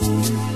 Thank you.